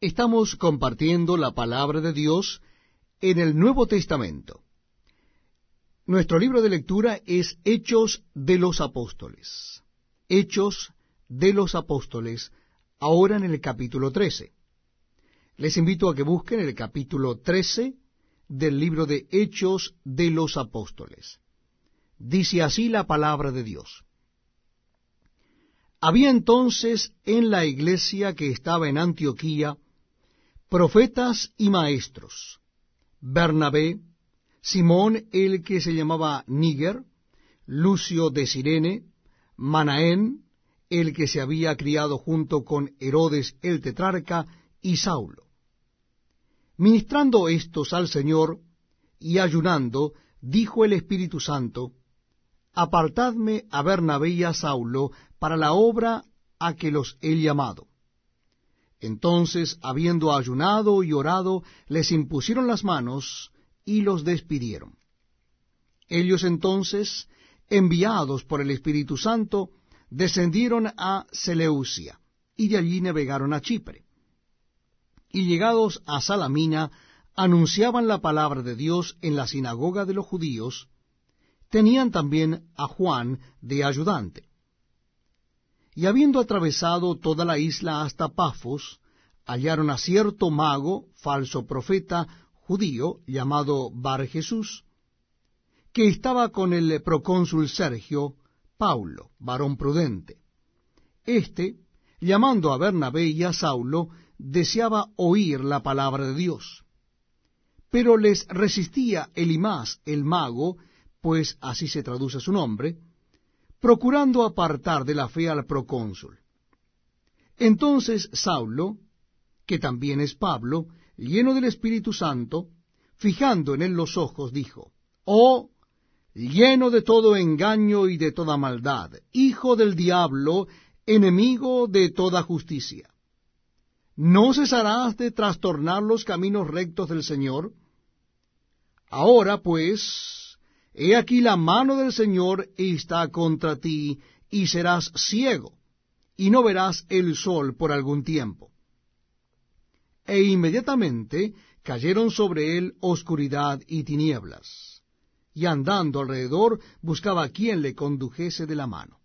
Estamos compartiendo la palabra de Dios en el Nuevo Testamento. Nuestro libro de lectura es Hechos de los Apóstoles. Hechos de los Apóstoles, ahora en el capítulo 13. Les invito a que busquen el capítulo 13 del libro de Hechos de los Apóstoles. Dice así la palabra de Dios. Había entonces en la iglesia que estaba en Antioquía profetas y maestros, Bernabé, Simón el que se llamaba Níger, Lucio de Sirene, Manaén, el que se había criado junto con Herodes el tetrarca, y Saulo. Ministrando estos al Señor y ayunando, dijo el Espíritu Santo, Apartadme a Bernabé y a Saulo para la obra a que los he llamado. Entonces, habiendo ayunado y orado, les impusieron las manos y los despidieron. Ellos entonces, enviados por el Espíritu Santo, descendieron a Seleucia, y de allí navegaron a Chipre. Y llegados a Salamina, anunciaban la palabra de Dios en la sinagoga de los judíos, tenían también a Juan de ayudante. Y habiendo atravesado toda la isla hasta Pafos, hallaron a cierto mago, falso profeta, judío, llamado Bar Jesús, que estaba con el procónsul Sergio, Paulo, varón prudente. Este, llamando a Bernabé y a Saulo, deseaba oír la palabra de Dios. Pero les resistía Elimás, el mago, pues así se traduce su nombre, procurando apartar de la fe al procónsul. Entonces Saulo, que también es Pablo, lleno del Espíritu Santo, fijando en él los ojos, dijo, Oh, lleno de todo engaño y de toda maldad, hijo del diablo, enemigo de toda justicia. ¿No cesarás de trastornar los caminos rectos del Señor? Ahora pues, He aquí la mano del Señor está contra ti, y serás ciego, y no verás el sol por algún tiempo. E inmediatamente cayeron sobre él oscuridad y tinieblas, y andando alrededor buscaba a quien le condujese de la mano.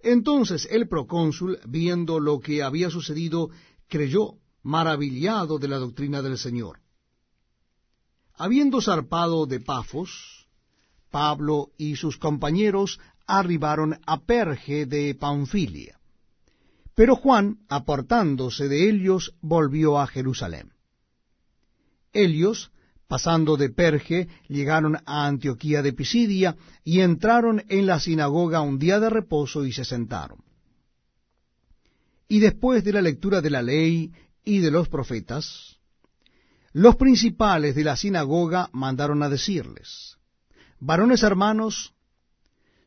Entonces el procónsul, viendo lo que había sucedido, creyó, maravillado de la doctrina del Señor. Habiendo zarpado de Pafos, Pablo y sus compañeros arribaron a Perge de Panfilia. Pero Juan, apartándose de ellos, volvió a Jerusalén. Ellos, pasando de Perge, llegaron a Antioquía de Pisidia y entraron en la sinagoga un día de reposo y se sentaron. Y después de la lectura de la ley y de los profetas, los principales de la sinagoga mandaron a decirles, Varones hermanos,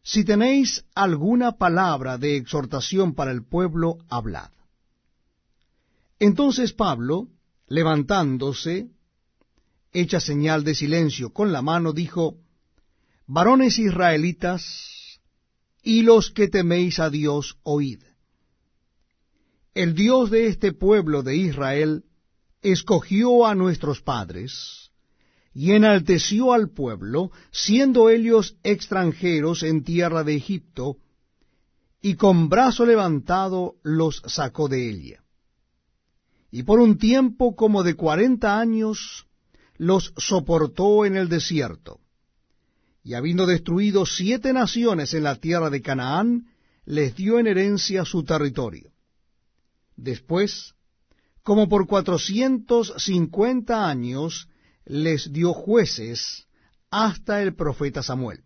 si tenéis alguna palabra de exhortación para el pueblo, hablad. Entonces Pablo, levantándose, hecha señal de silencio con la mano, dijo, Varones israelitas, y los que teméis a Dios, oíd. El Dios de este pueblo de Israel escogió a nuestros padres, y enalteció al pueblo, siendo ellos extranjeros en tierra de Egipto, y con brazo levantado los sacó de ella. Y por un tiempo como de cuarenta años los soportó en el desierto. Y habiendo destruido siete naciones en la tierra de Canaán, les dio en herencia su territorio. Después, como por cuatrocientos cincuenta años, les dio jueces hasta el profeta Samuel.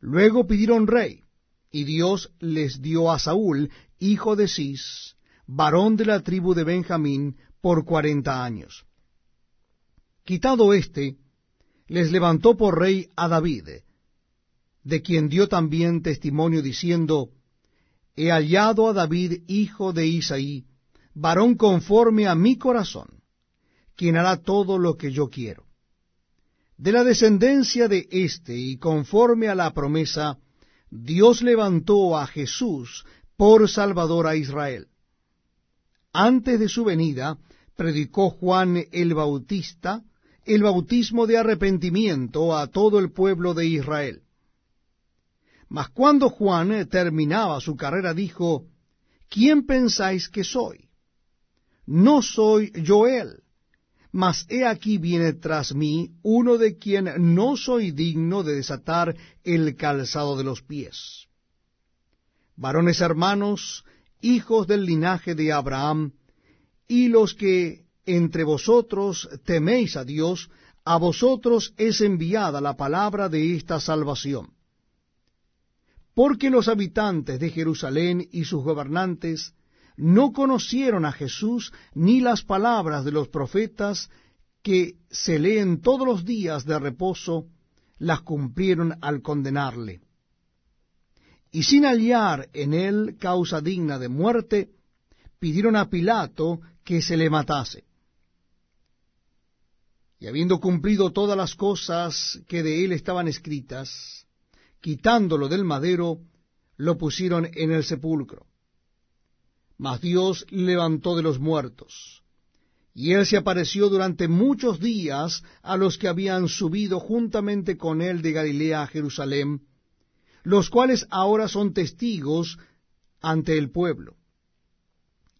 Luego pidieron rey, y Dios les dio a Saúl, hijo de Cis, varón de la tribu de Benjamín, por cuarenta años. Quitado éste, les levantó por rey a David, de quien dio también testimonio diciendo, He hallado a David, hijo de Isaí, varón conforme a mi corazón quien hará todo lo que yo quiero. De la descendencia de éste y conforme a la promesa, Dios levantó a Jesús por Salvador a Israel. antes de su venida, predicó Juan el Bautista el bautismo de arrepentimiento a todo el pueblo de Israel. Mas cuando Juan terminaba su carrera dijo, ¿quién pensáis que soy? No soy yo él, mas he aquí viene tras mí uno de quien no soy digno de desatar el calzado de los pies. Varones hermanos, hijos del linaje de Abraham, y los que entre vosotros teméis a Dios, a vosotros es enviada la palabra de esta salvación. Porque los habitantes de Jerusalén y sus gobernantes no conocieron a Jesús ni las palabras de los profetas que se leen todos los días de reposo, las cumplieron al condenarle. Y sin hallar en él causa digna de muerte, pidieron a Pilato que se le matase. Y habiendo cumplido todas las cosas que de él estaban escritas, quitándolo del madero, lo pusieron en el sepulcro. Mas Dios levantó de los muertos. Y él se apareció durante muchos días a los que habían subido juntamente con él de Galilea a Jerusalén, los cuales ahora son testigos ante el pueblo.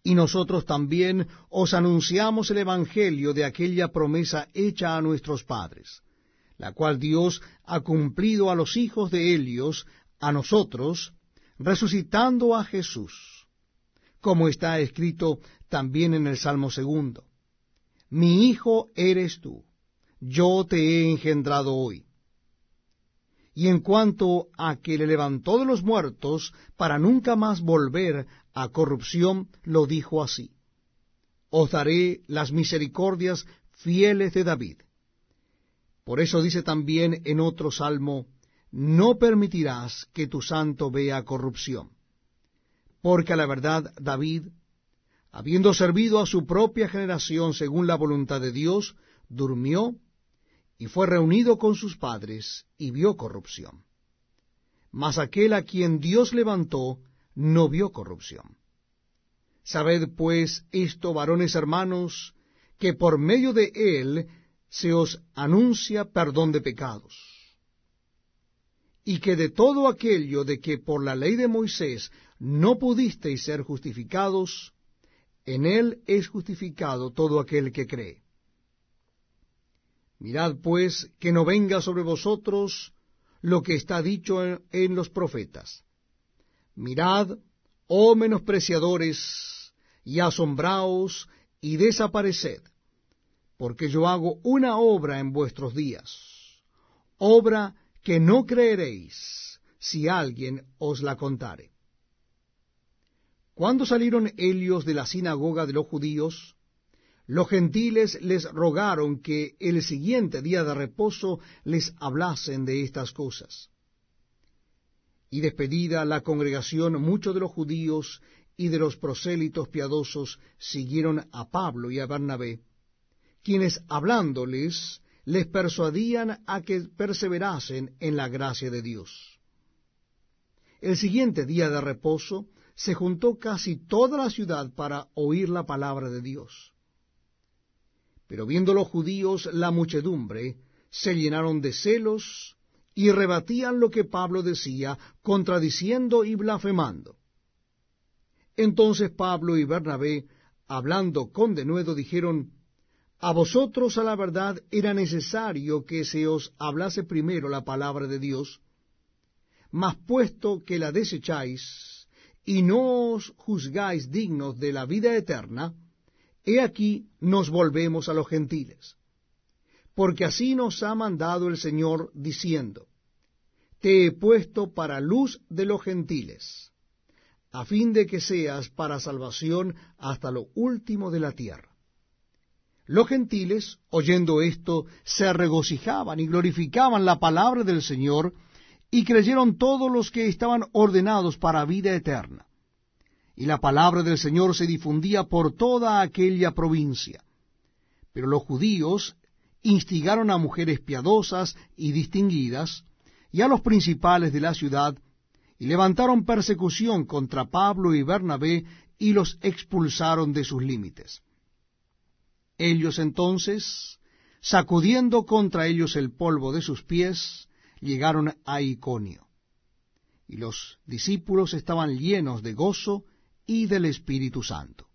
Y nosotros también os anunciamos el Evangelio de aquella promesa hecha a nuestros padres, la cual Dios ha cumplido a los hijos de Helios, a nosotros, resucitando a Jesús como está escrito también en el Salmo segundo. Mi hijo eres tú, yo te he engendrado hoy. Y en cuanto a que le levantó de los muertos para nunca más volver a corrupción, lo dijo así. Os daré las misericordias fieles de David. Por eso dice también en otro salmo, no permitirás que tu santo vea corrupción porque a la verdad David, habiendo servido a su propia generación según la voluntad de Dios, durmió y fue reunido con sus padres y vio corrupción. Mas aquel a quien Dios levantó no vio corrupción. Sabed pues esto, varones hermanos, que por medio de él se os anuncia perdón de pecados y que de todo aquello de que por la ley de Moisés no pudisteis ser justificados, en él es justificado todo aquel que cree. Mirad pues que no venga sobre vosotros lo que está dicho en, los profetas. Mirad, oh menospreciadores, y asombraos y desapareced, porque yo hago una obra en vuestros días, obra que no creeréis si alguien os la contare. Cuando salieron Helios de la sinagoga de los judíos, los gentiles les rogaron que el siguiente día de reposo les hablasen de estas cosas. Y despedida la congregación, muchos de los judíos y de los prosélitos piadosos siguieron a Pablo y a Bernabé, quienes hablándoles les persuadían a que perseverasen en la gracia de Dios. El siguiente día de reposo, se juntó casi toda la ciudad para oír la palabra de Dios. Pero viendo los judíos la muchedumbre, se llenaron de celos y rebatían lo que Pablo decía, contradiciendo y blasfemando. Entonces Pablo y Bernabé, hablando con denuedo, dijeron, A vosotros a la verdad era necesario que se os hablase primero la palabra de Dios, mas puesto que la desecháis, y no os juzgáis dignos de la vida eterna, he aquí nos volvemos a los gentiles. Porque así nos ha mandado el Señor diciendo, Te he puesto para luz de los gentiles, a fin de que seas para salvación hasta lo último de la tierra. Los gentiles, oyendo esto, se regocijaban y glorificaban la palabra del Señor, y creyeron todos los que estaban ordenados para vida eterna. Y la palabra del Señor se difundía por toda aquella provincia. Pero los judíos instigaron a mujeres piadosas y distinguidas, y a los principales de la ciudad, y levantaron persecución contra Pablo y Bernabé, y los expulsaron de sus límites. Ellos entonces, sacudiendo contra ellos el polvo de sus pies, llegaron a Iconio. Y los discípulos estaban llenos de gozo y del Espíritu Santo.